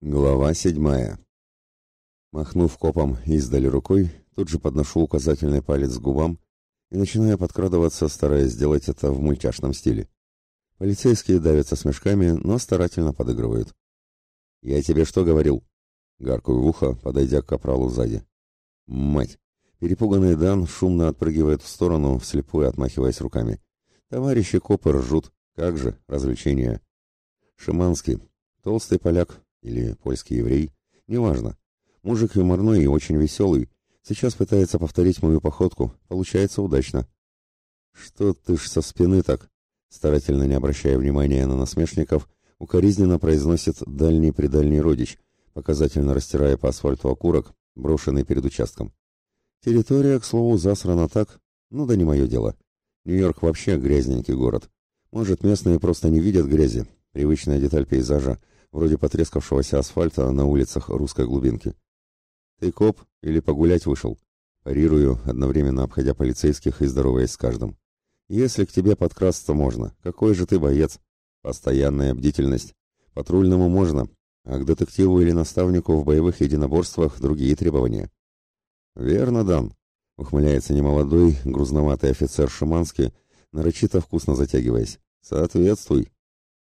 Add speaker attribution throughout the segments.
Speaker 1: Глава седьмая. Махнув копом издали рукой, тут же подношу указательный палец к губам и начинаю подкрадываться, стараясь сделать это в мультяшном стиле. Полицейские давятся смешками, но старательно подыгрывают. «Я тебе что говорил?» Гаркую в ухо, подойдя к капралу сзади. «Мать!» Перепуганный Дан шумно отпрыгивает в сторону, вслепую отмахиваясь руками. Товарищи копы ржут. Как же, развлечение. Шиманский, толстый поляк, или польский еврей, неважно. Мужик юморной и очень веселый. Сейчас пытается повторить мою походку. Получается удачно. Что ты ж со спины так? Старательно не обращая внимания на насмешников, укоризненно произносит дальний-предальний родич, показательно растирая по асфальту окурок, брошенный перед участком. Территория, к слову, засрана так, ну да не мое дело. Нью-Йорк вообще грязненький город. Может, местные просто не видят грязи, привычная деталь пейзажа, вроде потрескавшегося асфальта на улицах русской глубинки. «Ты коп или погулять вышел?» Парирую, одновременно обходя полицейских и здороваясь с каждым. «Если к тебе подкрасться можно, какой же ты боец? Постоянная бдительность. Патрульному можно, а к детективу или наставнику в боевых единоборствах другие требования». «Верно, Дан», — ухмыляется немолодой, грузноватый офицер Шиманский, нарочито вкусно затягиваясь. «Соответствуй».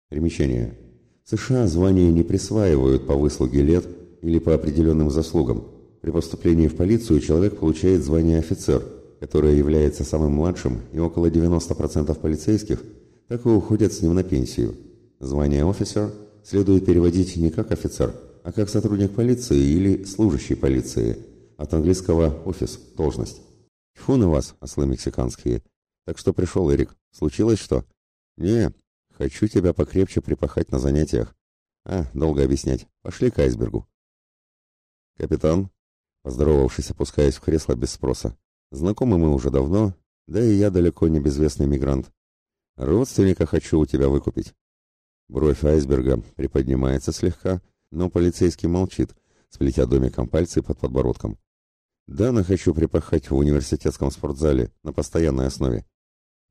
Speaker 1: Примечание. США звания не присваивают по выслуге лет или по определенным заслугам. При поступлении в полицию человек получает звание офицер, которое является самым младшим, и около 90% полицейских так и уходят с ним на пенсию. Звание офицер следует переводить не как офицер, а как сотрудник полиции или служащий полиции, от английского «офис» – должность. Фу на вас, ослы мексиканские. Так что пришел Эрик. Случилось что? Не, Хочу тебя покрепче припахать на занятиях. А, долго объяснять. Пошли к айсбергу. Капитан, поздоровавшись, опускаясь в кресло без спроса. Знакомы мы уже давно, да и я далеко не безвестный мигрант. Родственника хочу у тебя выкупить. Бровь айсберга приподнимается слегка, но полицейский молчит, сплетя домиком пальцы под подбородком. Дана хочу припахать в университетском спортзале на постоянной основе.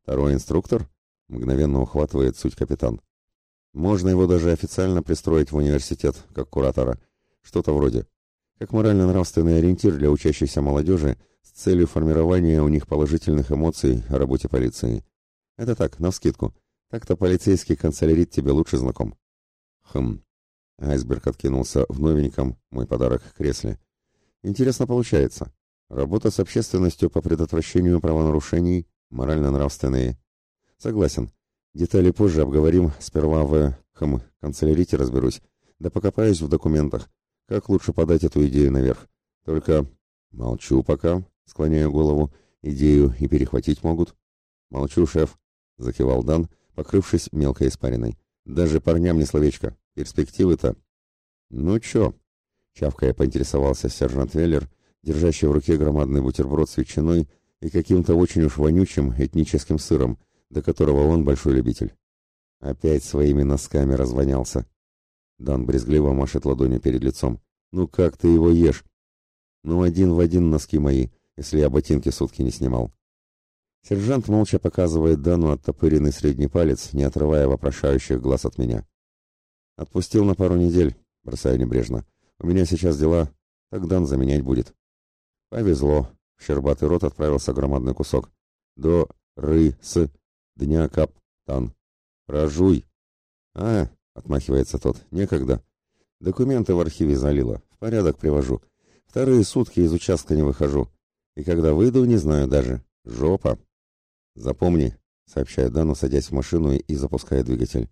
Speaker 1: Второй инструктор? Мгновенно ухватывает суть капитан. Можно его даже официально пристроить в университет, как куратора. Что-то вроде. Как морально-нравственный ориентир для учащейся молодежи с целью формирования у них положительных эмоций о работе полиции. Это так, навскидку. Так-то полицейский канцелярит тебе лучше знаком. Хм. Айсберг откинулся в новеньком, мой подарок, кресле. Интересно получается. Работа с общественностью по предотвращению правонарушений, морально-нравственные, Согласен. Детали позже обговорим, сперва в, хм, канцелярите разберусь, да покопаюсь в документах. Как лучше подать эту идею наверх? Только молчу пока, склоняю голову, идею и перехватить могут. Молчу, шеф, закивал Дан, покрывшись мелкой испариной. Даже парням не словечко. Перспективы-то... Ну чё? Чавкая поинтересовался сержант Веллер, держащий в руке громадный бутерброд с ветчиной и каким-то очень уж вонючим этническим сыром, до которого он большой любитель. Опять своими носками развонялся. Дан брезгливо машет ладонью перед лицом. «Ну как ты его ешь?» «Ну один в один носки мои, если я ботинки сутки не снимал». Сержант молча показывает Дану оттопыренный средний палец, не отрывая вопрошающих глаз от меня. «Отпустил на пару недель», — бросаю небрежно. «У меня сейчас дела, так Дан заменять будет». «Повезло», — в щербатый рот отправился громадный кусок. «До ры-с дня каптан. Прожуй. А, отмахивается тот, некогда. Документы в архиве залила. В порядок привожу. Вторые сутки из участка не выхожу. И когда выйду, не знаю даже. Жопа. Запомни, сообщает Дану, садясь в машину и запуская двигатель.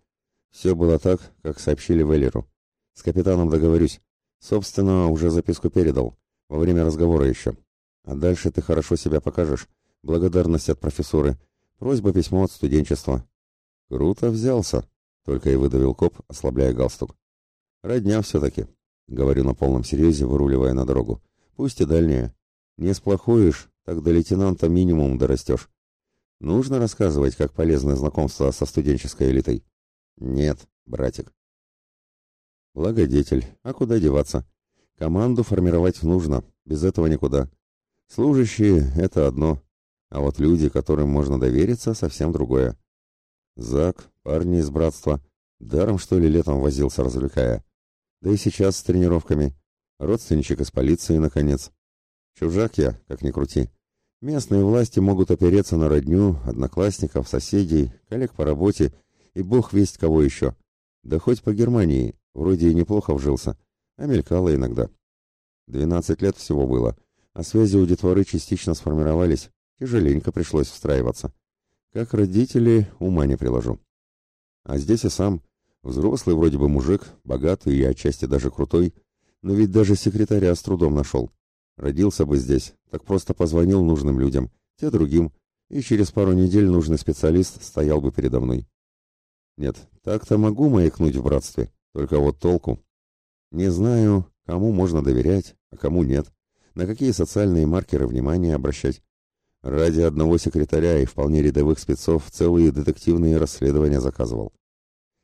Speaker 1: Все было так, как сообщили Веллеру. С капитаном договорюсь. Собственно, уже записку передал. Во время разговора еще. А дальше ты хорошо себя покажешь. Благодарность от профессоры. Просьба письмо от студенчества. Круто взялся, только и выдавил коп, ослабляя галстук. Родня все-таки, говорю на полном серьезе, выруливая на дорогу. Пусть и дальняя. Не сплохуешь, так до лейтенанта минимум дорастешь. Нужно рассказывать, как полезно знакомство со студенческой элитой. Нет, братик. Благодетель. А куда деваться? Команду формировать нужно, без этого никуда. Служащие — это одно, а вот люди, которым можно довериться, совсем другое. Зак, парни из братства, даром что ли летом возился, развлекая. Да и сейчас с тренировками. Родственничек из полиции, наконец. Чужак я, как ни крути. Местные власти могут опереться на родню, одноклассников, соседей, коллег по работе и бог весть кого еще. Да хоть по Германии, вроде и неплохо вжился, а мелькало иногда. Двенадцать лет всего было, а связи у детворы частично сформировались, тяжеленько пришлось встраиваться. Как родители, ума не приложу. А здесь и сам, взрослый вроде бы мужик, богатый и отчасти даже крутой, но ведь даже секретаря с трудом нашел. Родился бы здесь, так просто позвонил нужным людям, те другим, и через пару недель нужный специалист стоял бы передо мной. Нет, так-то могу маякнуть в братстве, только вот толку. Не знаю, кому можно доверять, а кому нет, на какие социальные маркеры внимания обращать. Ради одного секретаря и вполне рядовых спецов целые детективные расследования заказывал.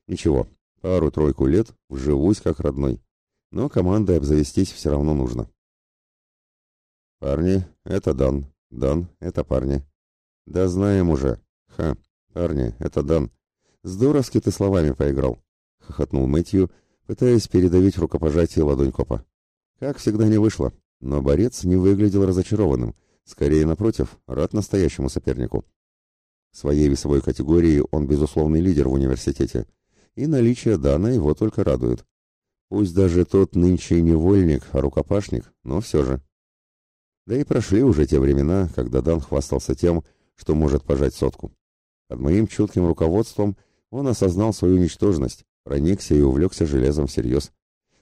Speaker 1: Ничего, пару-тройку лет вживусь как родной, но командой обзавестись все равно нужно. «Парни, это Дан. Дан, это парни». «Да знаем уже. Ха, парни, это Дан. Здоровски ты словами поиграл», — хохотнул Мэтью, пытаясь передавить рукопожатие ладонь копа. Как всегда не вышло, но борец не выглядел разочарованным, скорее напротив, рад настоящему сопернику. В своей весовой категории он безусловный лидер в университете, и наличие Дана его только радует. Пусть даже тот нынче не вольник, а рукопашник, но все же. Да и прошли уже те времена, когда Дан хвастался тем, что может пожать сотку. Под моим чутким руководством он осознал свою ничтожность, проникся и увлекся железом всерьез.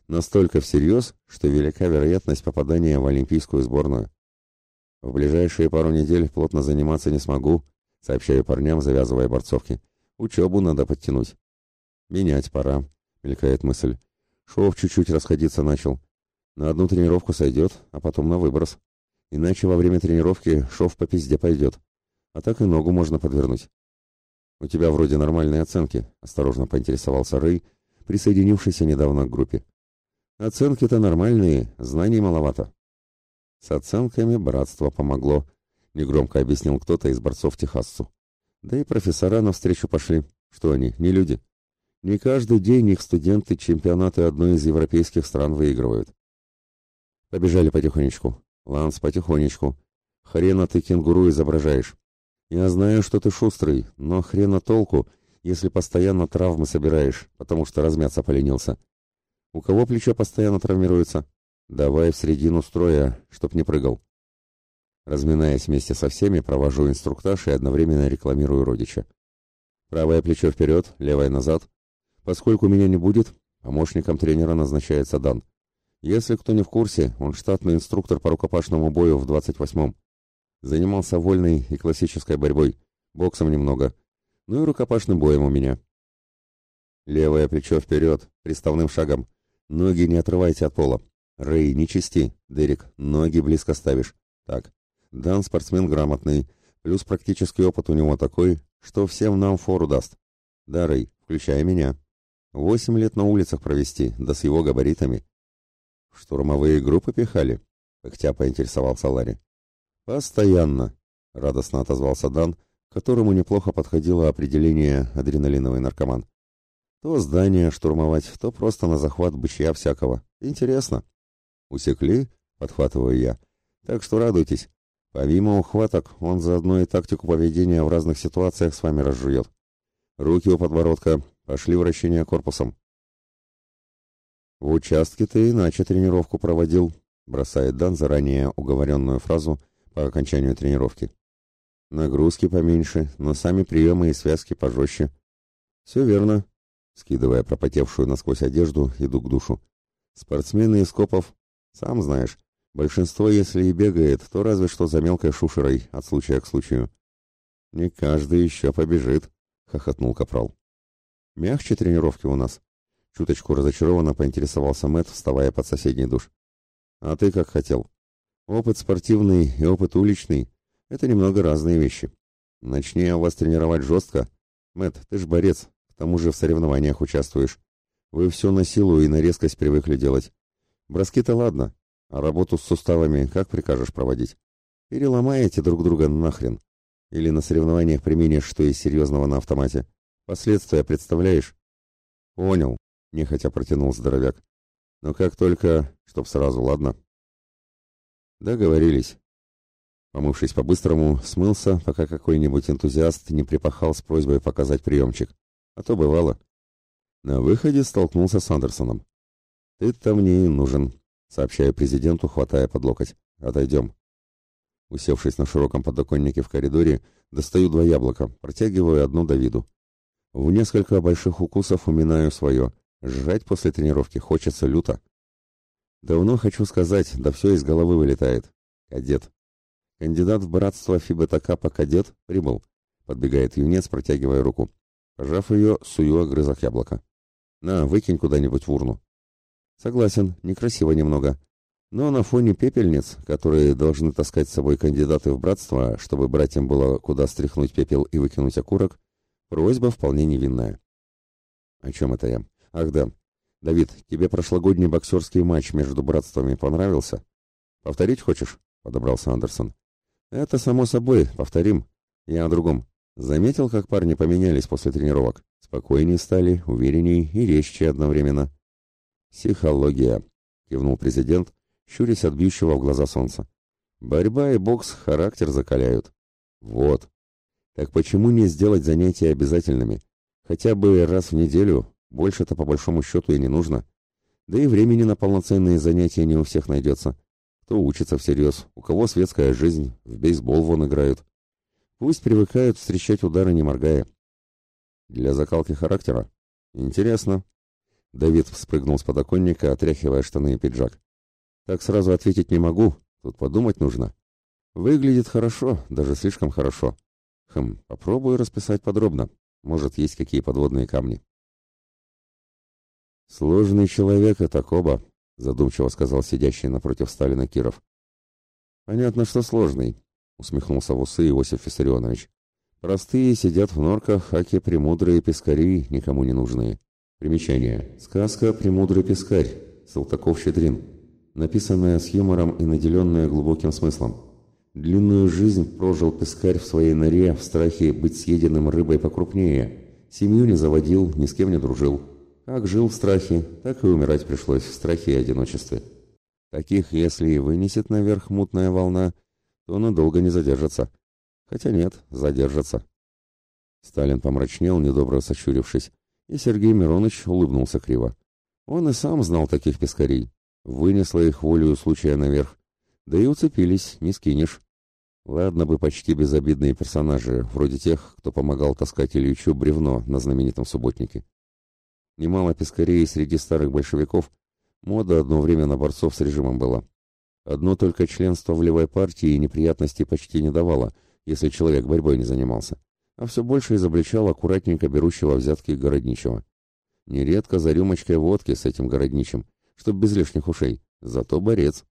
Speaker 1: Настолько всерьез, что велика вероятность попадания в олимпийскую сборную. В ближайшие пару недель плотно заниматься не смогу, сообщаю парням, завязывая борцовки. Учебу надо подтянуть. Менять пора, мелькает мысль. Шов чуть-чуть расходиться начал. На одну тренировку сойдет, а потом на выброс. Иначе во время тренировки шов по пизде пойдет. А так и ногу можно подвернуть. «У тебя вроде нормальные оценки», — осторожно поинтересовался Рэй, присоединившийся недавно к группе. «Оценки-то нормальные, знаний маловато». «С оценками братство помогло», — негромко объяснил кто-то из борцов Техассу. «Да и профессора навстречу пошли. Что они, не люди? Не каждый день их студенты чемпионаты одной из европейских стран выигрывают». Побежали потихонечку. Ланс, потихонечку. Хрена ты кенгуру изображаешь. Я знаю, что ты шустрый, но хрена толку, если постоянно травмы собираешь, потому что размяться поленился. У кого плечо постоянно травмируется? Давай в середину строя, чтоб не прыгал. Разминаясь вместе со всеми, провожу инструктаж и одновременно рекламирую родича. Правое плечо вперед, левое назад. Поскольку меня не будет, помощником тренера назначается Дан. Если кто не в курсе, он штатный инструктор по рукопашному бою в 28-м. Занимался вольной и классической борьбой, боксом немного. Ну и рукопашным боем у меня. Левое плечо вперед, приставным шагом. Ноги не отрывайте от пола. Рэй, не чисти. Дерек, ноги близко ставишь. Так. Дан спортсмен грамотный, плюс практический опыт у него такой, что всем нам фору даст. Да, Рэй, включай меня. Восемь лет на улицах провести, да с его габаритами. «Штурмовые группы пихали?» — пыхтя поинтересовался Ларри. «Постоянно», — радостно отозвался Дан, которому неплохо подходило определение «адреналиновый наркоман». «То здание штурмовать, то просто на захват бычья всякого. Интересно». «Усекли?» — подхватываю я. «Так что радуйтесь. Помимо ухваток, он заодно и тактику поведения в разных ситуациях с вами разжует. Руки у подбородка, пошли вращения корпусом. «В участке ты иначе тренировку проводил», — бросает Дан заранее уговоренную фразу по окончанию тренировки. «Нагрузки поменьше, но сами приемы и связки пожестче». «Все верно», — скидывая пропотевшую насквозь одежду, иду к душу. «Спортсмены из копов, сам знаешь, большинство, если и бегает, то разве что за мелкой шушерой от случая к случаю». «Не каждый еще побежит», — хохотнул Капрал. «Мягче тренировки у нас», Чуточку разочарованно поинтересовался Мэт, вставая под соседний душ. «А ты как хотел? Опыт спортивный и опыт уличный — это немного разные вещи. Начни я вас тренировать жестко. Мэт, ты ж борец, к тому же в соревнованиях участвуешь. Вы все на силу и на резкость привыкли делать. Броски-то ладно, а работу с суставами как прикажешь проводить? Переломаете друг друга нахрен. Или на соревнованиях применишь что из серьезного на автомате. Последствия представляешь? Понял, нехотя протянул здоровяк. Но как только, чтоб сразу, ладно? Договорились. Помывшись по-быстрому, смылся, пока какой-нибудь энтузиаст не припахал с просьбой показать приемчик. А то бывало. На выходе столкнулся с Андерсоном. «Ты-то мне и нужен», — сообщаю президенту, хватая под локоть. «Отойдем». Усевшись на широком подоконнике в коридоре, достаю два яблока, протягиваю одно Давиду. В несколько больших укусов уминаю свое. Жрать после тренировки хочется люто. Давно хочу сказать, да все из головы вылетает. Кадет. Кандидат в братство Фибета Капа кадет прибыл. Подбегает юнец, протягивая руку. Пожав ее, сую огрызок яблока. На, выкинь куда-нибудь в урну. Согласен, некрасиво немного. Но на фоне пепельниц, которые должны таскать с собой кандидаты в братство, чтобы братьям было куда стряхнуть пепел и выкинуть окурок, просьба вполне невинная. О чем это я? Ах да. Давид, тебе прошлогодний боксерский матч между братствами понравился? Повторить хочешь? Подобрался Андерсон. Это само собой, повторим. Я о другом. Заметил, как парни поменялись после тренировок? Спокойнее стали, уверенней и резче одновременно. Психология, кивнул президент, щурясь от бьющего в глаза солнца. Борьба и бокс характер закаляют. Вот. Так почему не сделать занятия обязательными? Хотя бы раз в неделю, больше-то по большому счету и не нужно. Да и времени на полноценные занятия не у всех найдется. Кто учится всерьез, у кого светская жизнь, в бейсбол вон играют. Пусть привыкают встречать удары, не моргая. Для закалки характера? Интересно. Давид спрыгнул с подоконника, отряхивая штаны и пиджак. Так сразу ответить не могу, тут подумать нужно. Выглядит хорошо, даже слишком хорошо. Хм, попробую расписать подробно. Может, есть какие подводные камни. Сложный человек это Коба, задумчиво сказал сидящий напротив Сталина Киров. Понятно, что сложный, усмехнулся в усы Иосиф Виссарионович. Простые сидят в норках, аки премудрые пескари, никому не нужные. Примечание. Сказка «Премудрый пескарь», Салтаков-Щедрин, написанная с юмором и наделенная глубоким смыслом. Длинную жизнь прожил пескарь в своей норе в страхе быть съеденным рыбой покрупнее. Семью не заводил, ни с кем не дружил. Как жил в страхе, так и умирать пришлось в страхе и одиночестве. Таких, если и вынесет наверх мутная волна, то надолго не задержится. Хотя нет, задержится. Сталин помрачнел, недобро сощурившись, и Сергей Миронович улыбнулся криво. Он и сам знал таких пескарей. Вынесла их волею случая наверх. Да и уцепились, не скинешь. Ладно бы почти безобидные персонажи, вроде тех, кто помогал таскать Ильичу бревно на знаменитом субботнике немало пескарей среди старых большевиков, мода одно время на борцов с режимом была. Одно только членство в левой партии неприятностей почти не давало, если человек борьбой не занимался, а все больше изобличал аккуратненько берущего взятки городничего. Нередко за рюмочкой водки с этим городничим, чтоб без лишних ушей, зато борец.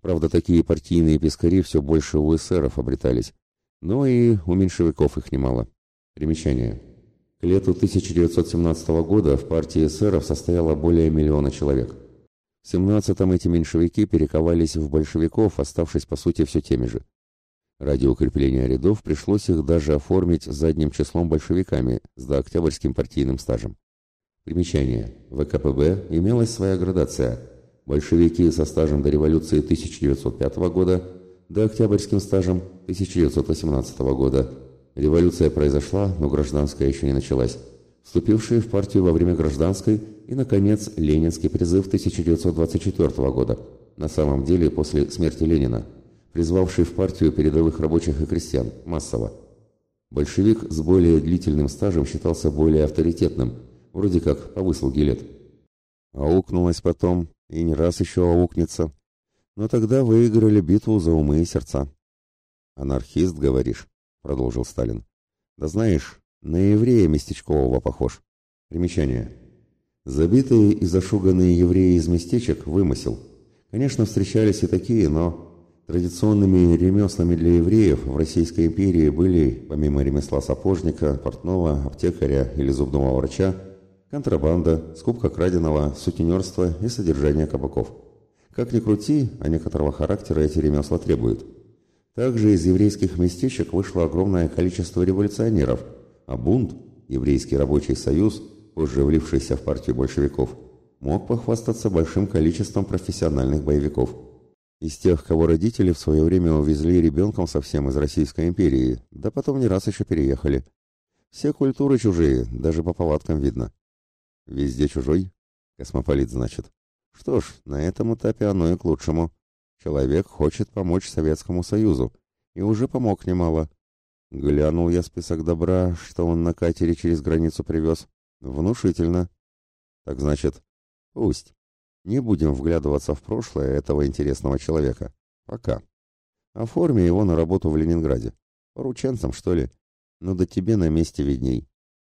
Speaker 1: Правда, такие партийные пескари все больше у эсеров обретались, но и у меньшевиков их немало. Примечание. К лету 1917 года в партии эсеров состояло более миллиона человек. В 17-м эти меньшевики перековались в большевиков, оставшись по сути все теми же. Ради укрепления рядов пришлось их даже оформить задним числом большевиками с дооктябрьским партийным стажем. Примечание. В ВКПБ имелась своя градация. Большевики со стажем до революции 1905 года, до октябрьским стажем 1918 года – Революция произошла, но гражданская еще не началась. Вступившие в партию во время гражданской и, наконец, ленинский призыв 1924 года, на самом деле после смерти Ленина, призвавший в партию передовых рабочих и крестьян, массово. Большевик с более длительным стажем считался более авторитетным, вроде как по выслуге лет. Аукнулась потом, и не раз еще аукнется. Но тогда выиграли битву за умы и сердца. «Анархист, говоришь?» — продолжил Сталин. «Да знаешь, на еврея местечкового похож. Примечание. Забитые и зашуганные евреи из местечек — вымысел. Конечно, встречались и такие, но традиционными ремеслами для евреев в Российской империи были, помимо ремесла сапожника, портного, аптекаря или зубного врача, контрабанда, скупка краденого, сутенерство и содержание кабаков. Как ни крути, а некоторого характера эти ремесла требуют. Также из еврейских местечек вышло огромное количество революционеров, а бунт, еврейский рабочий союз, позже влившийся в партию большевиков, мог похвастаться большим количеством профессиональных боевиков. Из тех, кого родители в свое время увезли ребенком совсем из Российской империи, да потом не раз еще переехали. Все культуры чужие, даже по повадкам видно. Везде чужой? Космополит, значит. Что ж, на этом этапе оно и к лучшему. Человек хочет помочь Советскому Союзу. И уже помог немало. Глянул я список добра, что он на катере через границу привез. Внушительно. Так значит, пусть. Не будем вглядываться в прошлое этого интересного человека. Пока. Оформи его на работу в Ленинграде. Порученцем, что ли? Ну да тебе на месте видней.